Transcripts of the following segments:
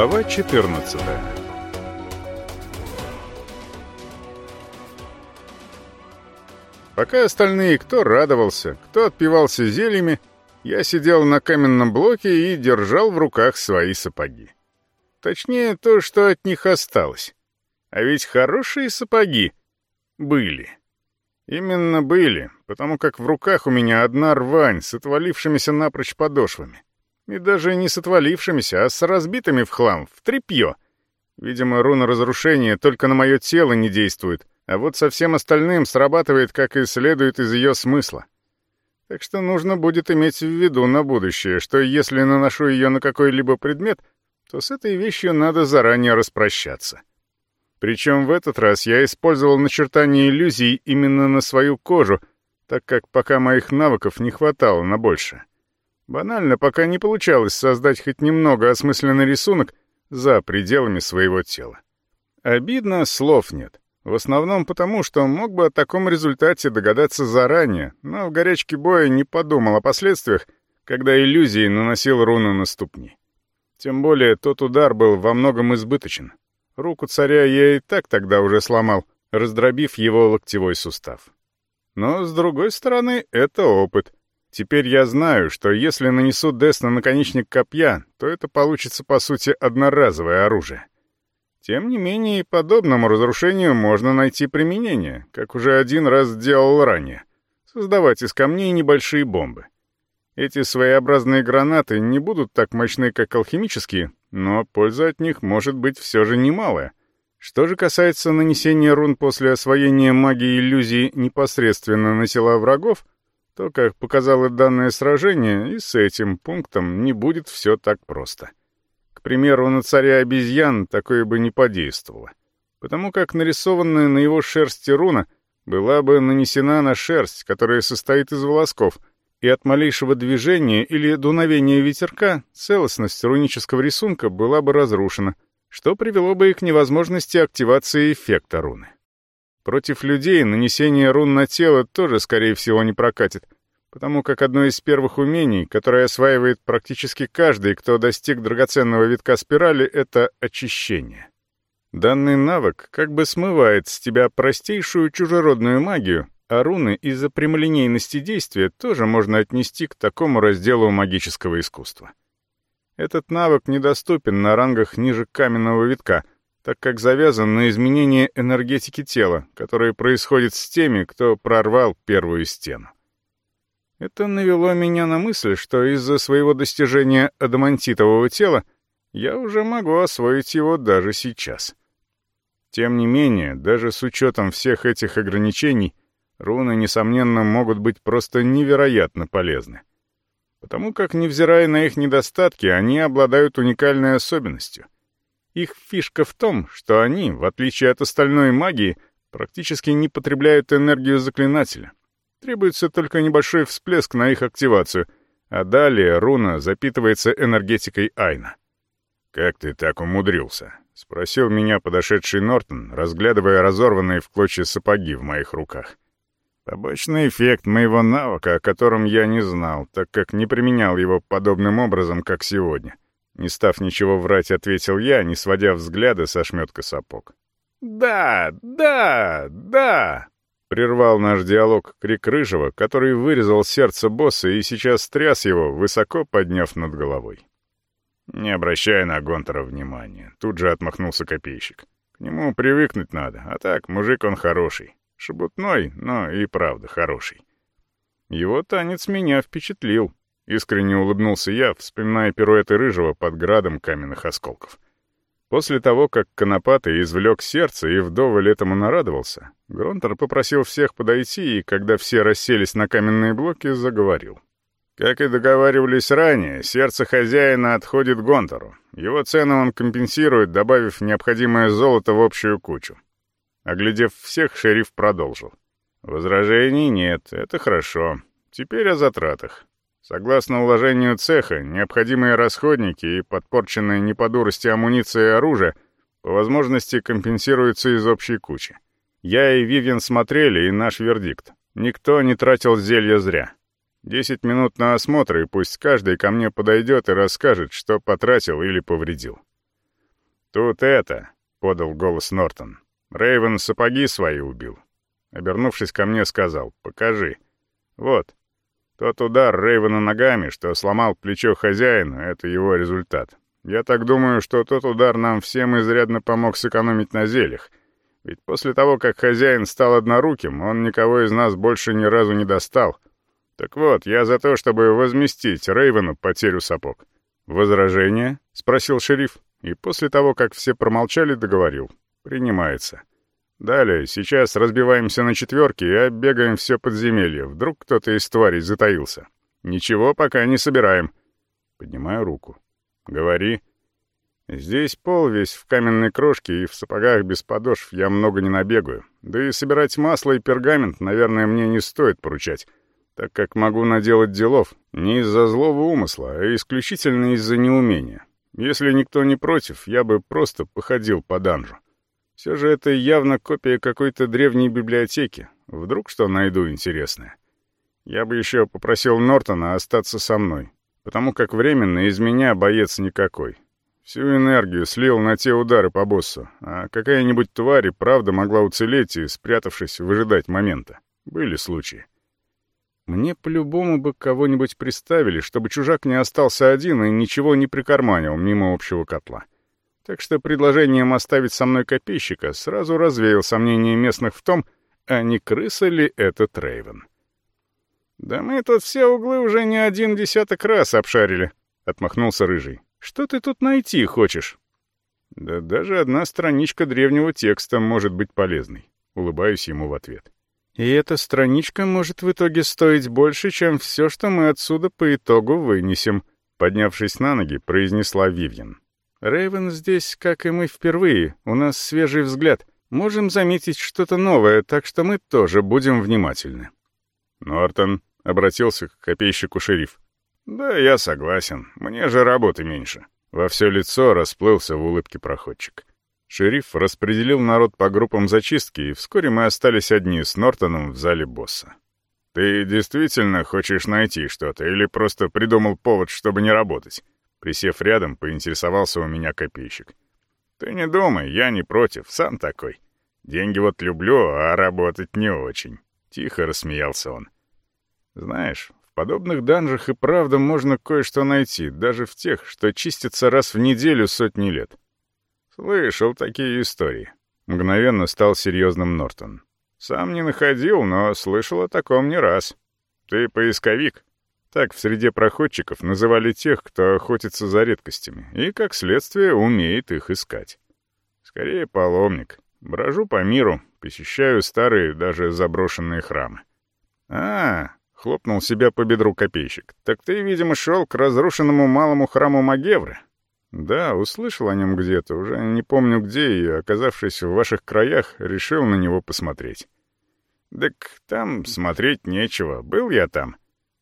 Глава 14 Пока остальные кто радовался, кто отпивался зельями, я сидел на каменном блоке и держал в руках свои сапоги. Точнее, то, что от них осталось. А ведь хорошие сапоги были. Именно были, потому как в руках у меня одна рвань с отвалившимися напрочь подошвами. И даже не с отвалившимися, а с разбитыми в хлам, в тряпье. Видимо, руна разрушения только на мое тело не действует, а вот со всем остальным срабатывает, как и следует из ее смысла. Так что нужно будет иметь в виду на будущее, что если наношу ее на какой-либо предмет, то с этой вещью надо заранее распрощаться. Причем в этот раз я использовал начертание иллюзий именно на свою кожу, так как пока моих навыков не хватало на большее. Банально, пока не получалось создать хоть немного осмысленный рисунок за пределами своего тела. Обидно, слов нет. В основном потому, что мог бы о таком результате догадаться заранее, но в горячке боя не подумал о последствиях, когда иллюзии наносил руну на ступни. Тем более тот удар был во многом избыточен. Руку царя я и так тогда уже сломал, раздробив его локтевой сустав. Но, с другой стороны, это опыт — Теперь я знаю, что если нанесу Дес на наконечник копья, то это получится, по сути, одноразовое оружие. Тем не менее, подобному разрушению можно найти применение, как уже один раз делал ранее. Создавать из камней небольшие бомбы. Эти своеобразные гранаты не будут так мощны, как алхимические, но польза от них может быть все же немалая. Что же касается нанесения рун после освоения магии иллюзии непосредственно на тела врагов — то, как показало данное сражение, и с этим пунктом не будет все так просто. К примеру, на царя обезьян такое бы не подействовало, потому как нарисованная на его шерсти руна была бы нанесена на шерсть, которая состоит из волосков, и от малейшего движения или дуновения ветерка целостность рунического рисунка была бы разрушена, что привело бы и к невозможности активации эффекта руны. Против людей нанесение рун на тело тоже, скорее всего, не прокатит, потому как одно из первых умений, которое осваивает практически каждый, кто достиг драгоценного витка спирали, это очищение. Данный навык как бы смывает с тебя простейшую чужеродную магию, а руны из-за прямолинейности действия тоже можно отнести к такому разделу магического искусства. Этот навык недоступен на рангах ниже каменного витка — так как завязан на изменение энергетики тела, которое происходит с теми, кто прорвал первую стену. Это навело меня на мысль, что из-за своего достижения адамантитового тела я уже могу освоить его даже сейчас. Тем не менее, даже с учетом всех этих ограничений, руны, несомненно, могут быть просто невероятно полезны. Потому как, невзирая на их недостатки, они обладают уникальной особенностью — их фишка в том, что они, в отличие от остальной магии, практически не потребляют энергию заклинателя. Требуется только небольшой всплеск на их активацию, а далее руна запитывается энергетикой Айна. «Как ты так умудрился?» — спросил меня подошедший Нортон, разглядывая разорванные в клочья сапоги в моих руках. Побочный эффект моего навыка, о котором я не знал, так как не применял его подобным образом, как сегодня. Не став ничего врать, ответил я, не сводя взгляда со шметка сапог. «Да, да, да!» — прервал наш диалог крик Рыжего, который вырезал сердце босса и сейчас тряс его, высоко подняв над головой. Не обращая на Гонтера внимания, тут же отмахнулся копейщик. К нему привыкнуть надо, а так, мужик он хороший. Шебутной, но и правда хороший. Его танец меня впечатлил. Искренне улыбнулся я, вспоминая пируэты Рыжего под градом каменных осколков. После того, как Конопатый извлек сердце и вдоволь этому нарадовался, Гронтер попросил всех подойти и, когда все расселись на каменные блоки, заговорил. Как и договаривались ранее, сердце хозяина отходит Гонтору. Его цену он компенсирует, добавив необходимое золото в общую кучу. Оглядев всех, шериф продолжил. «Возражений нет, это хорошо. Теперь о затратах. Согласно уложению цеха, необходимые расходники и подпорченная не по дурости амуниция и оружие по возможности компенсируются из общей кучи. Я и Вивьен смотрели, и наш вердикт. Никто не тратил зелья зря. Десять минут на осмотр, и пусть каждый ко мне подойдет и расскажет, что потратил или повредил. «Тут это», — подал голос Нортон. Рейвен сапоги свои убил. Обернувшись ко мне, сказал, «Покажи». «Вот». Тот удар Рейвена ногами, что сломал плечо хозяина, это его результат. Я так думаю, что тот удар нам всем изрядно помог сэкономить на зельях. Ведь после того, как хозяин стал одноруким, он никого из нас больше ни разу не достал. Так вот, я за то, чтобы возместить Рейвену потерю сапог. «Возражение?» — спросил шериф, и после того, как все промолчали, договорил. «Принимается. Далее, сейчас разбиваемся на четверки и оббегаем все подземелье. Вдруг кто-то из тварей затаился. Ничего пока не собираем». Поднимаю руку. «Говори». «Здесь пол весь в каменной крошке и в сапогах без подошв я много не набегаю. Да и собирать масло и пергамент, наверное, мне не стоит поручать, так как могу наделать делов не из-за злого умысла, а исключительно из-за неумения. Если никто не против, я бы просто походил по данжу. Все же это явно копия какой-то древней библиотеки. Вдруг что найду интересное. Я бы еще попросил Нортона остаться со мной, потому как временно из меня боец никакой. Всю энергию слил на те удары по боссу, а какая-нибудь тварь и правда могла уцелеть и, спрятавшись, выжидать момента. Были случаи. Мне по-любому бы кого-нибудь приставили, чтобы чужак не остался один и ничего не прикарманил мимо общего котла. Так что предложением оставить со мной копейщика сразу развеял сомнения местных в том, а не крыса ли это Трейвен. «Да мы тут все углы уже не один десяток раз обшарили», — отмахнулся Рыжий. «Что ты тут найти хочешь?» «Да даже одна страничка древнего текста может быть полезной», — улыбаюсь ему в ответ. И эта страничка может в итоге стоить больше, чем все, что мы отсюда по итогу вынесем», — поднявшись на ноги, произнесла Вивьен. «Рэйвен здесь, как и мы впервые, у нас свежий взгляд. Можем заметить что-то новое, так что мы тоже будем внимательны». «Нортон», — обратился к копейщику шериф. «Да, я согласен. Мне же работы меньше». Во все лицо расплылся в улыбке проходчик. Шериф распределил народ по группам зачистки, и вскоре мы остались одни с Нортоном в зале босса. «Ты действительно хочешь найти что-то или просто придумал повод, чтобы не работать?» Присев рядом, поинтересовался у меня копейщик. «Ты не думай, я не против, сам такой. Деньги вот люблю, а работать не очень». Тихо рассмеялся он. «Знаешь, в подобных данжах и правда можно кое-что найти, даже в тех, что чистятся раз в неделю сотни лет. «Слышал такие истории». Мгновенно стал серьезным Нортон. «Сам не находил, но слышал о таком не раз. Ты поисковик». Так в среде проходчиков называли тех, кто охотится за редкостями и, как следствие, умеет их искать. Скорее, паломник. Брожу по миру, посещаю старые, даже заброшенные храмы. «А, — хлопнул себя по бедру копейщик, — так ты, видимо, шел к разрушенному малому храму Магевры. «Да, услышал о нем где-то, уже не помню где, и, оказавшись в ваших краях, решил на него посмотреть». «Так там смотреть нечего. Был я там.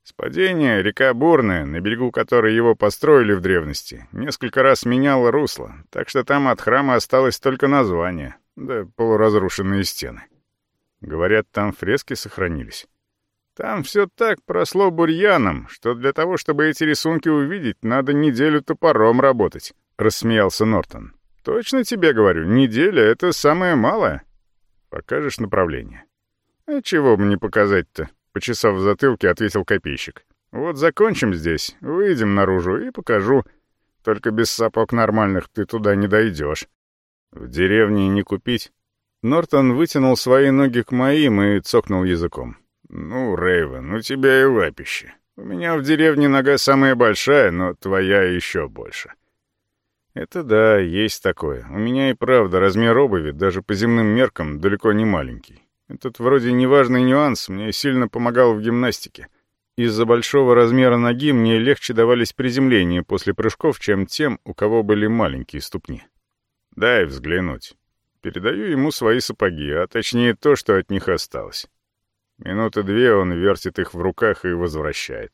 Спадение, река Бурная, на берегу которой его построили в древности, несколько раз меняло русло, так что там от храма осталось только название, да полуразрушенные стены. Говорят, там фрески сохранились». Там все так просло бурьяном, что для того, чтобы эти рисунки увидеть, надо неделю топором работать», — рассмеялся Нортон. «Точно тебе говорю, неделя — это самое малое. Покажешь направление». «А чего бы не показать-то?» — почесав в затылке, ответил копейщик. «Вот закончим здесь, выйдем наружу и покажу. Только без сапог нормальных ты туда не дойдешь. В деревне не купить». Нортон вытянул свои ноги к моим и цокнул языком. «Ну, Рейвен, у тебя и лапище. У меня в деревне нога самая большая, но твоя еще больше». «Это да, есть такое. У меня и правда размер обуви, даже по земным меркам, далеко не маленький. Этот вроде неважный нюанс мне сильно помогал в гимнастике. Из-за большого размера ноги мне легче давались приземления после прыжков, чем тем, у кого были маленькие ступни. Дай взглянуть. Передаю ему свои сапоги, а точнее то, что от них осталось. Минуты две он вертит их в руках и возвращает.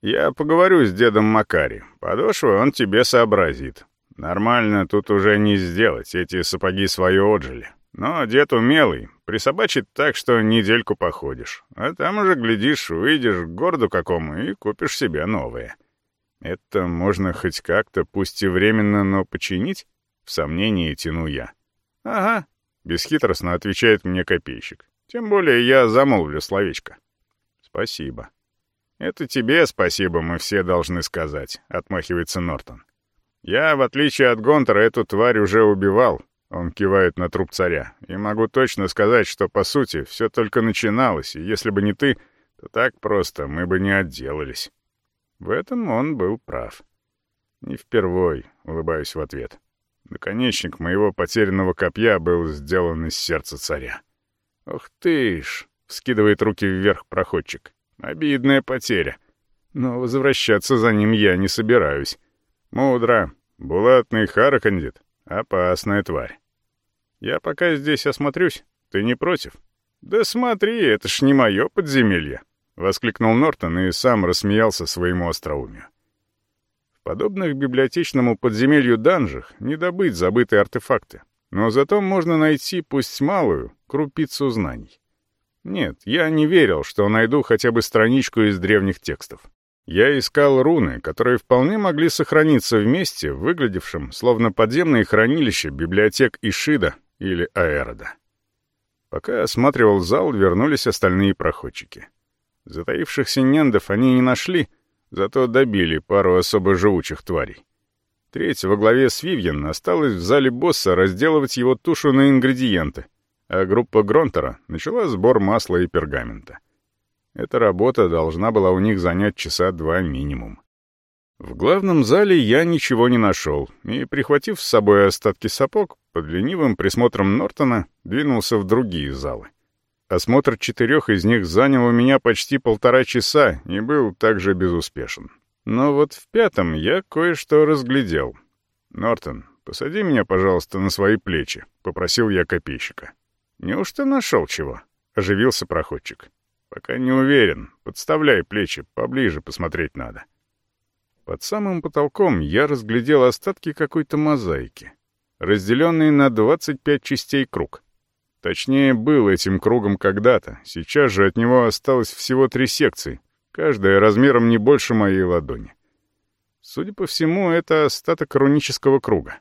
«Я поговорю с дедом Макари. Подошвы он тебе сообразит. Нормально тут уже не сделать, эти сапоги свое отжили. Но дед умелый, присобачит так, что недельку походишь. А там уже, глядишь, выйдешь к городу какому и купишь себе новые. Это можно хоть как-то, пусть и временно, но починить?» В сомнении тяну я. «Ага», — бесхитростно отвечает мне копейщик. «Тем более я замолвлю словечко». «Спасибо». «Это тебе спасибо, мы все должны сказать», — отмахивается Нортон. «Я, в отличие от Гонтера, эту тварь уже убивал», — он кивает на труп царя, «и могу точно сказать, что, по сути, все только начиналось, и если бы не ты, то так просто мы бы не отделались». В этом он был прав. «Не впервой», — улыбаюсь в ответ. Наконечник моего потерянного копья был сделан из сердца царя. «Ох ты ж!» — скидывает руки вверх проходчик. «Обидная потеря. Но возвращаться за ним я не собираюсь. Мудро. Булатный Харакандит. Опасная тварь. Я пока здесь осмотрюсь. Ты не против?» «Да смотри, это ж не мое подземелье!» — воскликнул Нортон и сам рассмеялся своему остроумию подобных библиотечному подземелью данжах не добыть забытые артефакты, но зато можно найти, пусть малую, крупицу знаний. Нет, я не верил, что найду хотя бы страничку из древних текстов. Я искал руны, которые вполне могли сохраниться вместе, выглядевшим словно подземные хранилища библиотек Ишида или Аэрода. Пока осматривал зал, вернулись остальные проходчики. Затаившихся нендов они не нашли — Зато добили пару особо живучих тварей. Треть во главе с Вивьен осталась в зале босса разделывать его тушу на ингредиенты, а группа Гронтера начала сбор масла и пергамента. Эта работа должна была у них занять часа два минимум. В главном зале я ничего не нашел, и, прихватив с собой остатки сапог, под ленивым присмотром Нортона двинулся в другие залы. Осмотр четырех из них занял у меня почти полтора часа и был также безуспешен. Но вот в пятом я кое-что разглядел. «Нортон, посади меня, пожалуйста, на свои плечи», — попросил я копейщика. «Неужто нашел чего?» — оживился проходчик. «Пока не уверен. Подставляй плечи, поближе посмотреть надо». Под самым потолком я разглядел остатки какой-то мозаики, разделенные на 25 частей круг. Точнее, был этим кругом когда-то. Сейчас же от него осталось всего три секции, каждая размером не больше моей ладони. Судя по всему, это остаток рунического круга.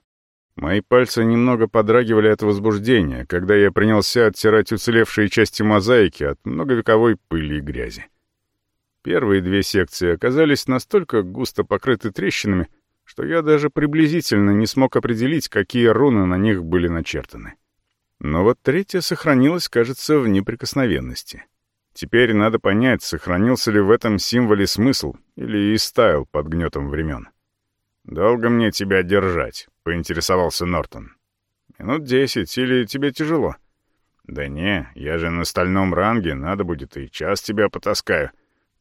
Мои пальцы немного подрагивали от возбуждения, когда я принялся оттирать уцелевшие части мозаики от многовековой пыли и грязи. Первые две секции оказались настолько густо покрыты трещинами, что я даже приблизительно не смог определить, какие руны на них были начертаны. Но вот третья сохранилась, кажется, в неприкосновенности. Теперь надо понять, сохранился ли в этом символе смысл или истаял под гнетом времен. «Долго мне тебя держать?» — поинтересовался Нортон. «Минут десять, или тебе тяжело?» «Да не, я же на стальном ранге, надо будет и час тебя потаскаю.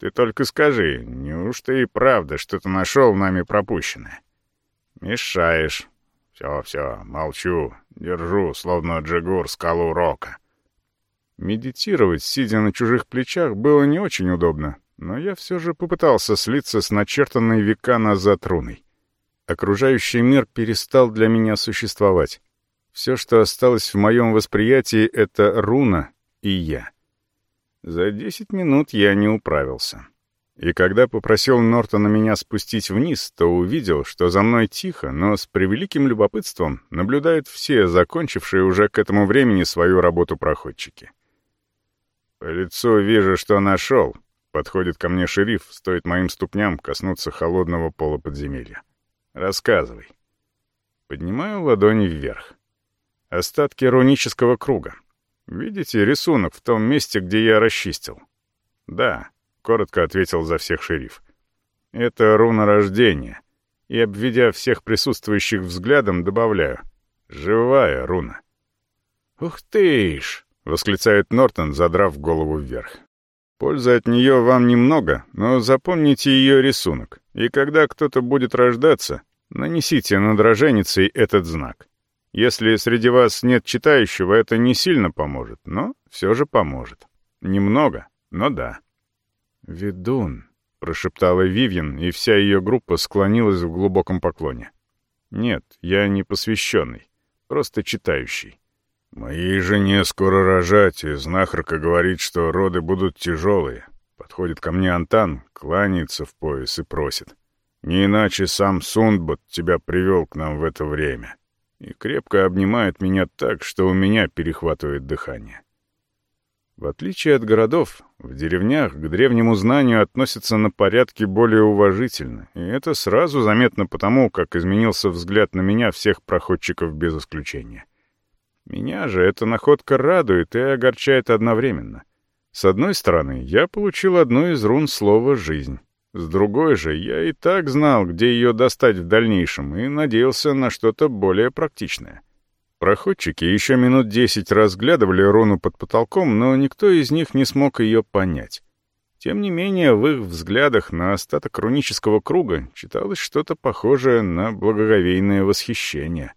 Ты только скажи, неужто и правда что-то нашел нами пропущенное?» «Мешаешь», «Все, все, молчу, держу, словно Джигур, скалу рока». Медитировать, сидя на чужих плечах, было не очень удобно, но я все же попытался слиться с начертанной века назад руной. Окружающий мир перестал для меня существовать. Все, что осталось в моем восприятии, — это руна и я. За десять минут я не управился. И когда попросил Нортона меня спустить вниз, то увидел, что за мной тихо, но с превеликим любопытством наблюдают все закончившие уже к этому времени свою работу проходчики. «По лицу вижу, что нашел», — подходит ко мне шериф, стоит моим ступням коснуться холодного пола подземелья. «Рассказывай». Поднимаю ладони вверх. Остатки рунического круга. Видите рисунок в том месте, где я расчистил? Да, — коротко ответил за всех шериф. «Это руна рождения». И, обведя всех присутствующих взглядом, добавляю. «Живая руна». «Ух ты ж!» — восклицает Нортон, задрав голову вверх. «Пользы от нее вам немного, но запомните ее рисунок, и когда кто-то будет рождаться, нанесите над роженицей этот знак. Если среди вас нет читающего, это не сильно поможет, но все же поможет. Немного, но да». «Ведун», — прошептала Вивьен, и вся ее группа склонилась в глубоком поклоне. «Нет, я не посвященный, просто читающий». «Моей жене скоро рожать, и знахарка говорит, что роды будут тяжелые». Подходит ко мне Антан, кланяется в пояс и просит. «Не иначе сам Сундбот тебя привел к нам в это время. И крепко обнимают меня так, что у меня перехватывает дыхание. В отличие от городов, в деревнях к древнему знанию относятся на порядке более уважительно, и это сразу заметно потому, как изменился взгляд на меня всех проходчиков без исключения. Меня же эта находка радует и огорчает одновременно. С одной стороны, я получил одну из рун слова «жизнь». С другой же, я и так знал, где ее достать в дальнейшем, и надеялся на что-то более практичное. Проходчики еще минут десять разглядывали руну под потолком, но никто из них не смог ее понять. Тем не менее, в их взглядах на остаток рунического круга читалось что-то похожее на благоговейное восхищение.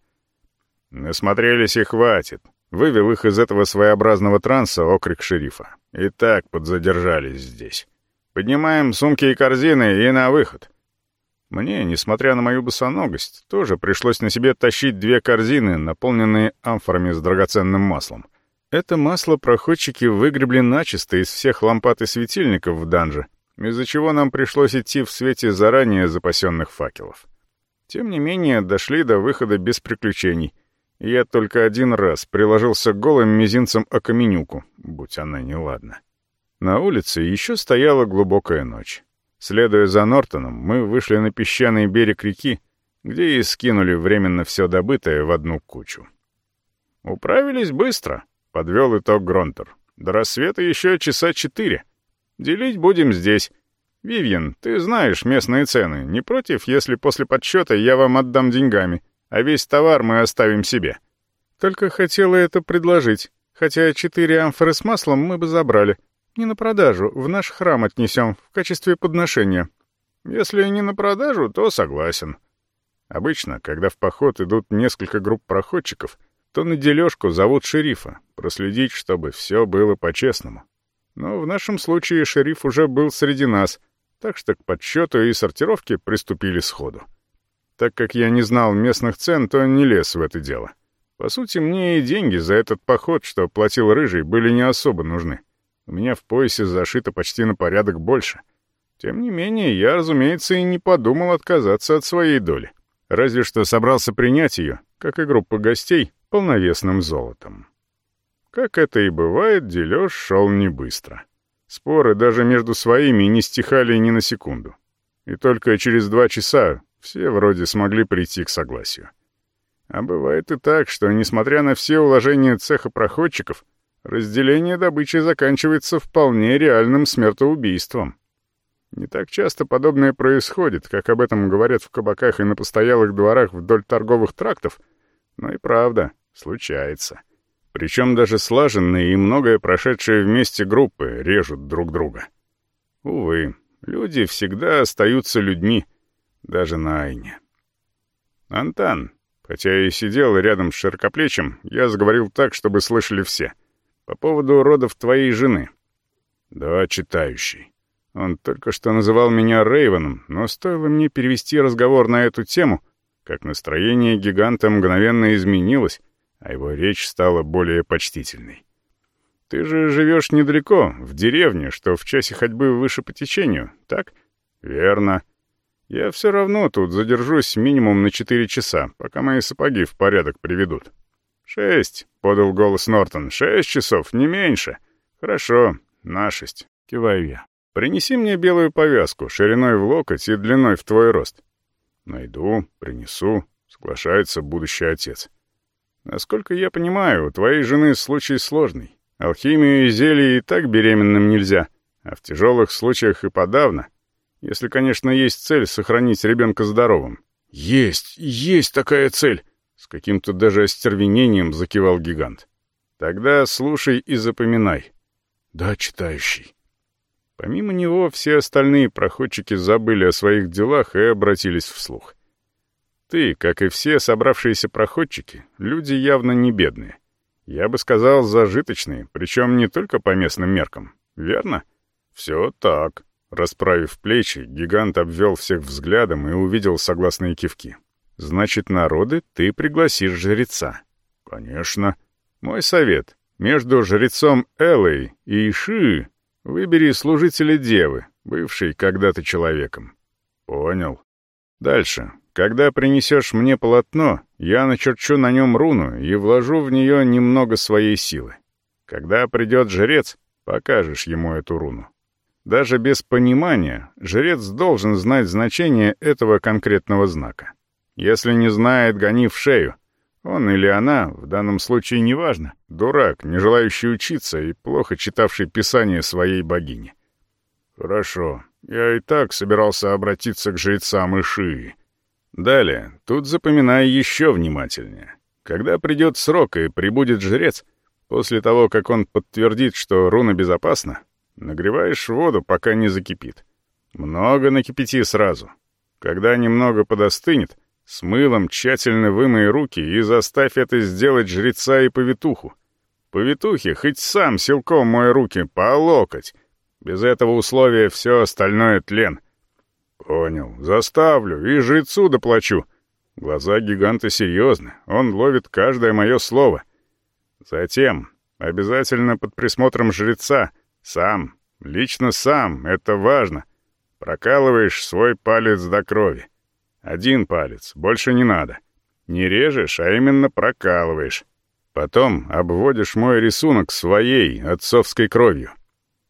«Насмотрелись и хватит», — вывел их из этого своеобразного транса окрик шерифа. «И так подзадержались здесь. Поднимаем сумки и корзины и на выход». Мне, несмотря на мою босоногость, тоже пришлось на себе тащить две корзины, наполненные амфорами с драгоценным маслом. Это масло проходчики выгребли начисто из всех лампад и светильников в данже, из-за чего нам пришлось идти в свете заранее запасенных факелов. Тем не менее, дошли до выхода без приключений. Я только один раз приложился голым мизинцем о каменюку, будь она неладна. На улице еще стояла глубокая ночь. Следуя за Нортоном, мы вышли на песчаный берег реки, где и скинули временно все добытое в одну кучу. «Управились быстро», — подвел итог Гронтер. «До рассвета еще часа четыре. Делить будем здесь. Вивьен, ты знаешь местные цены. Не против, если после подсчета я вам отдам деньгами, а весь товар мы оставим себе?» «Только хотела это предложить, хотя четыре амфоры с маслом мы бы забрали», не на продажу, в наш храм отнесем, в качестве подношения. Если не на продажу, то согласен. Обычно, когда в поход идут несколько групп проходчиков, то на дележку зовут шерифа, проследить, чтобы все было по-честному. Но в нашем случае шериф уже был среди нас, так что к подсчету и сортировке приступили сходу. Так как я не знал местных цен, то не лез в это дело. По сути, мне и деньги за этот поход, что платил Рыжий, были не особо нужны. У меня в поясе зашито почти на порядок больше. Тем не менее, я, разумеется, и не подумал отказаться от своей доли. Разве что собрался принять ее, как и группа гостей, полновесным золотом. Как это и бывает, дележ шел не быстро. Споры даже между своими не стихали ни на секунду. И только через два часа все вроде смогли прийти к согласию. А бывает и так, что, несмотря на все уложения цеха проходчиков, разделение добычи заканчивается вполне реальным смертоубийством. Не так часто подобное происходит, как об этом говорят в кабаках и на постоялых дворах вдоль торговых трактов, но и правда, случается. Причем даже слаженные и многое прошедшие вместе группы режут друг друга. Увы, люди всегда остаются людьми, даже на Айне. Антан, хотя и сидел рядом с широкоплечим, я заговорил так, чтобы слышали все — по поводу родов твоей жены. Да, читающий. Он только что называл меня Рейвеном, но стоило мне перевести разговор на эту тему, как настроение гиганта мгновенно изменилось, а его речь стала более почтительной. Ты же живешь недалеко, в деревне, что в часе ходьбы выше по течению, так? Верно. Я все равно тут задержусь минимум на четыре часа, пока мои сапоги в порядок приведут. «Шесть», — подал голос Нортон. «Шесть часов, не меньше». «Хорошо, на шесть», — киваю я. «Принеси мне белую повязку, шириной в локоть и длиной в твой рост». «Найду, принесу», — соглашается будущий отец. «Насколько я понимаю, у твоей жены случай сложный. Алхимию и зелье и так беременным нельзя, а в тяжелых случаях и подавно. Если, конечно, есть цель сохранить ребенка здоровым». «Есть, есть такая цель!» С каким-то даже остервенением закивал гигант. Тогда слушай и запоминай. Да, читающий. Помимо него, все остальные проходчики забыли о своих делах и обратились вслух. Ты, как и все собравшиеся проходчики, люди явно не бедные. Я бы сказал, зажиточные, причем не только по местным меркам. Верно? Все так. Расправив плечи, гигант обвел всех взглядом и увидел согласные кивки. Значит, народы ты пригласишь жреца. Конечно. Мой совет. Между жрецом Элой и Иши выбери служителя девы, бывшей когда-то человеком. Понял. Дальше. когда принесешь мне полотно, я начерчу на нем руну и вложу в нее немного своей силы. Когда придет жрец, покажешь ему эту руну. Даже без понимания жрец должен знать значение этого конкретного знака. Если не знает, гони в шею. Он или она, в данном случае неважно, дурак, не желающий учиться и плохо читавший писание своей богини. Хорошо, я и так собирался обратиться к жрецам Ишии. Далее, тут запоминай еще внимательнее. Когда придет срок и прибудет жрец, после того, как он подтвердит, что руна безопасна, нагреваешь воду, пока не закипит. Много накипяти сразу. Когда немного подостынет, с мылом тщательно вымой руки и заставь это сделать жреца и повитуху. Повитухе хоть сам силком мой руки по локоть. Без этого условия все остальное тлен. Понял, заставлю и жрецу доплачу. Глаза гиганта серьезны, он ловит каждое мое слово. Затем, обязательно под присмотром жреца, сам, лично сам, это важно, прокалываешь свой палец до крови. Один палец, больше не надо. Не режешь, а именно прокалываешь. Потом обводишь мой рисунок своей отцовской кровью.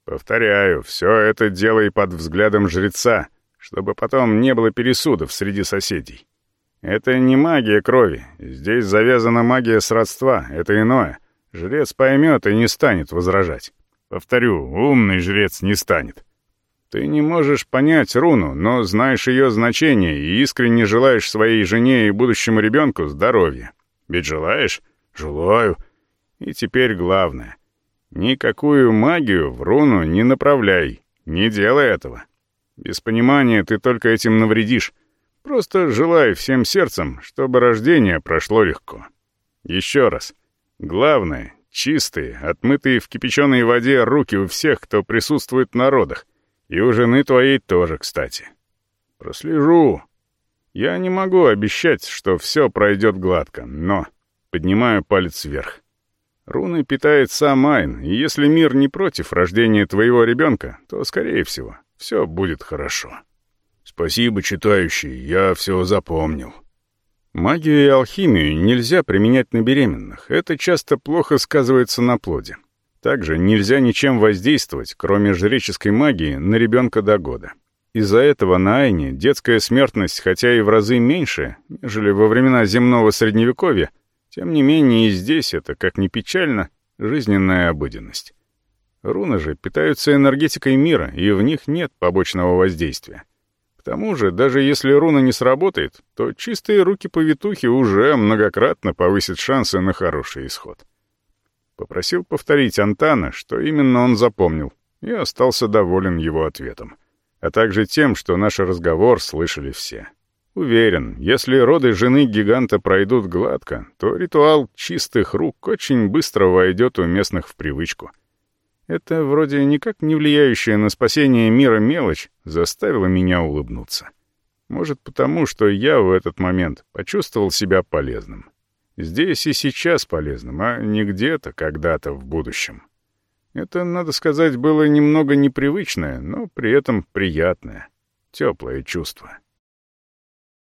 Повторяю, все это делай под взглядом жреца, чтобы потом не было пересудов среди соседей. Это не магия крови. Здесь завязана магия сродства, это иное. Жрец поймет и не станет возражать. Повторю, умный жрец не станет. Ты не можешь понять руну, но знаешь ее значение и искренне желаешь своей жене и будущему ребенку здоровья. Ведь желаешь? Желаю. И теперь главное. Никакую магию в руну не направляй. Не делай этого. Без понимания ты только этим навредишь. Просто желай всем сердцем, чтобы рождение прошло легко. Еще раз. Главное — чистые, отмытые в кипяченой воде руки у всех, кто присутствует на родах. И у жены твоей тоже, кстати. Прослежу. Я не могу обещать, что все пройдет гладко, но поднимаю палец вверх. Руны питает сам Айн, и если мир не против рождения твоего ребенка, то, скорее всего, все будет хорошо. Спасибо, читающий, я все запомнил. Магию и алхимию нельзя применять на беременных. Это часто плохо сказывается на плоде. Также нельзя ничем воздействовать, кроме жреческой магии, на ребенка до года. Из-за этого на Айне детская смертность, хотя и в разы меньше, нежели во времена земного средневековья, тем не менее и здесь это, как ни печально, жизненная обыденность. Руны же питаются энергетикой мира, и в них нет побочного воздействия. К тому же, даже если руна не сработает, то чистые руки повитухи уже многократно повысят шансы на хороший исход. Попросил повторить Антана, что именно он запомнил, и остался доволен его ответом. А также тем, что наш разговор слышали все. Уверен, если роды жены гиганта пройдут гладко, то ритуал чистых рук очень быстро войдет у местных в привычку. Это вроде никак не влияющая на спасение мира мелочь заставила меня улыбнуться. Может, потому что я в этот момент почувствовал себя полезным. Здесь и сейчас полезным, а не где-то, когда-то в будущем. Это, надо сказать, было немного непривычное, но при этом приятное, теплое чувство.